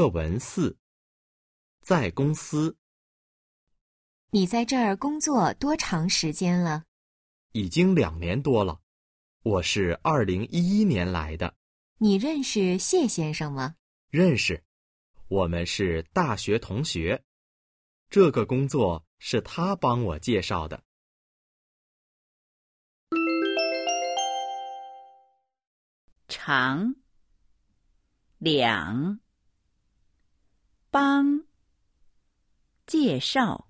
课文四，在公司你在这儿工作多长时间了？已经两年多了，我是二零一一年来的，你认识谢先生吗？认识，我们是大学同学。这个工作是他帮我介绍的。长两帮介绍。